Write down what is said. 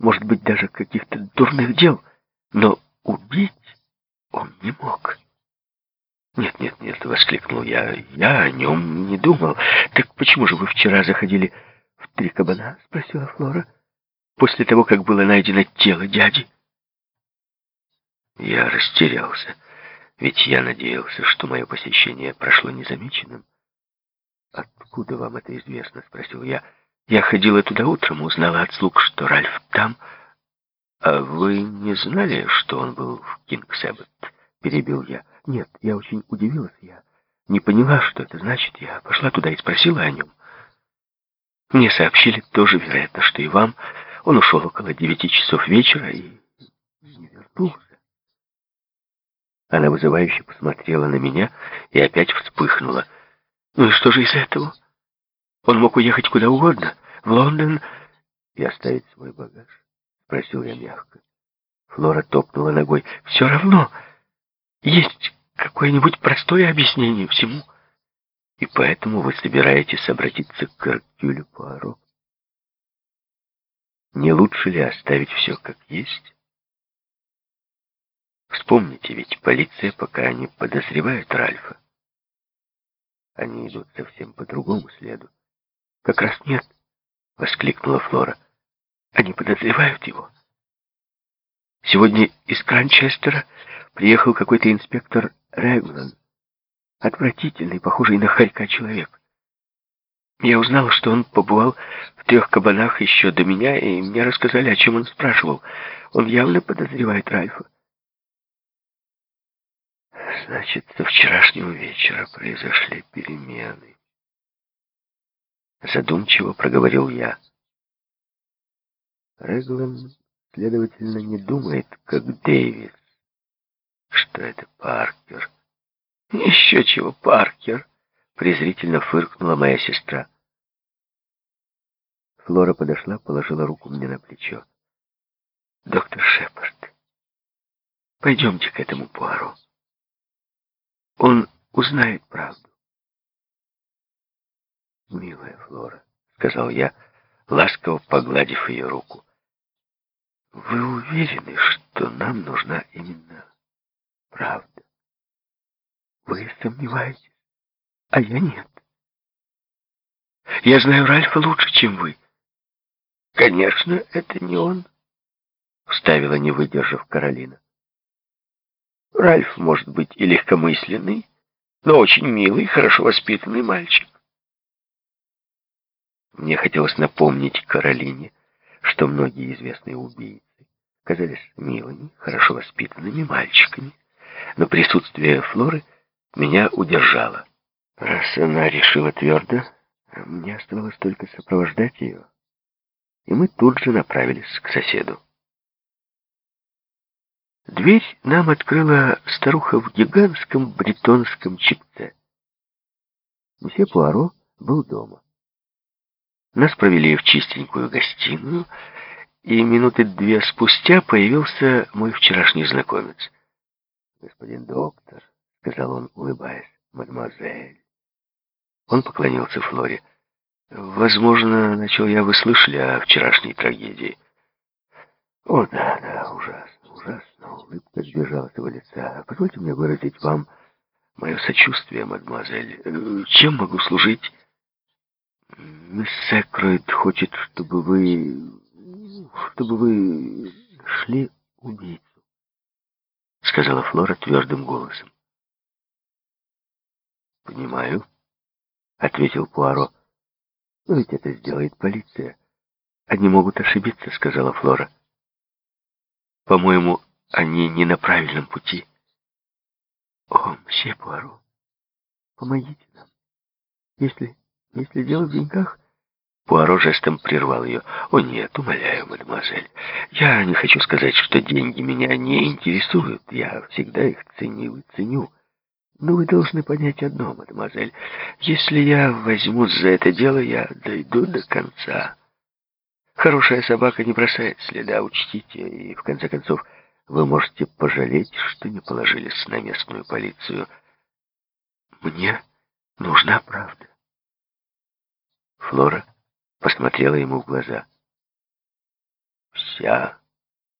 может быть, даже каких-то дурных дел, но убить он не мог. «Нет, нет, нет», — воскликнул я, — «я о нем не думал. Так почему же вы вчера заходили в три кабана?» — спросила Флора. «После того, как было найдено тело дяди?» Я растерялся, ведь я надеялся, что мое посещение прошло незамеченным. «Откуда вам это известно?» — спросил я. «Я ходила туда утром, узнала от слуг, что Ральф там. А вы не знали, что он был в Кингсэббот?» — перебил я. «Нет, я очень удивилась. Я не поняла, что это значит. Я пошла туда и спросила о нем. Мне сообщили тоже, вероятно, что и вам. Он ушел около девяти часов вечера и не вернулся. Она вызывающе посмотрела на меня и опять вспыхнула. Ну и что же из этого? Он мог уехать куда угодно, в Лондон и оставить свой багаж, спросил я мягко. Флора топнула ногой. Все равно есть какое-нибудь простое объяснение всему. И поэтому вы собираетесь обратиться к Эркюлю Пуаро. Не лучше ли оставить все как есть? Вспомните, ведь полиция пока не подозревает Ральфа. Они идут совсем по другому следу. Как раз нет, воскликнула Флора. Они подозревают его. Сегодня из Кранчестера приехал какой-то инспектор Реглан. Отвратительный, похожий на хорька человек. Я узнала, что он побывал в трех кабанах еще до меня, и мне рассказали, о чем он спрашивал. Он явно подозревает Ральфа. Значит, со вчерашнего вечера произошли перемены. Задумчиво проговорил я. Реглан, следовательно, не думает, как Дэвис, что это Паркер. Еще чего, Паркер, презрительно фыркнула моя сестра. Флора подошла, положила руку мне на плечо. «Доктор Шепард, пойдемте к этому Пуаро. Он узнает правду». «Милая Флора», — сказал я, ласково погладив ее руку, — «вы уверены, что нам нужна именно правда. Вы сомневаетесь, а я нет. Я знаю Ральфа лучше, чем вы. Конечно, это не он, вставила, не выдержав Каролина. Ральф может быть и легкомысленный, но очень милый, хорошо воспитанный мальчик. Мне хотелось напомнить Каролине, что многие известные убийцы казались милыми, хорошо воспитанными мальчиками но присутствие Флоры меня удержало. Раз она решила твердо, мне оставалось только сопровождать ее, и мы тут же направились к соседу. Дверь нам открыла старуха в гигантском бретонском чипце. Мсье Пуаро был дома. Нас провели в чистенькую гостиную, и минуты две спустя появился мой вчерашний знакомец — «Господин доктор», — сказал он, улыбаясь, — «мадемуазель». Он поклонился Флоре. «Возможно, — начал я, — вы слышали о вчерашней трагедии». «О, да, да, ужасно, ужасно!» Улыбка сбежала с его лица. «Позвольте мне выразить вам мое сочувствие, мадемуазель. Чем могу служить?» «Мисс Секройд хочет, чтобы вы... чтобы вы шли убить сказала Флора твердым голосом. «Понимаю», — ответил Пуаро. «Но ведь это сделает полиция. Они могут ошибиться», — сказала Флора. «По-моему, они не на правильном пути». «О, мсье Пуаро, помогите нам. Если, если дело в деньгах, Пуаро жестом прервал ее. «О нет, умоляю, мадемуазель, я не хочу сказать, что деньги меня не интересуют. Я всегда их ценил и ценю. Но вы должны понять одно, мадемуазель. Если я возьмусь за это дело, я дойду до конца. Хорошая собака не бросает следа, учтите, и в конце концов вы можете пожалеть, что не положились на местную полицию. Мне нужна правда. Флора посмотрела ему в глаза. Я